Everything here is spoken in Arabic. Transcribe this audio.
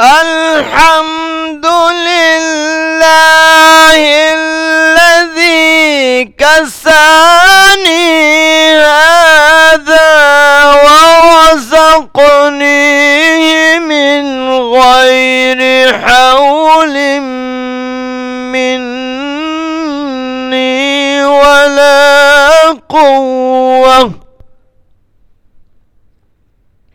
الحمد لله الذي كساني هذا ورزقني من غير حول مني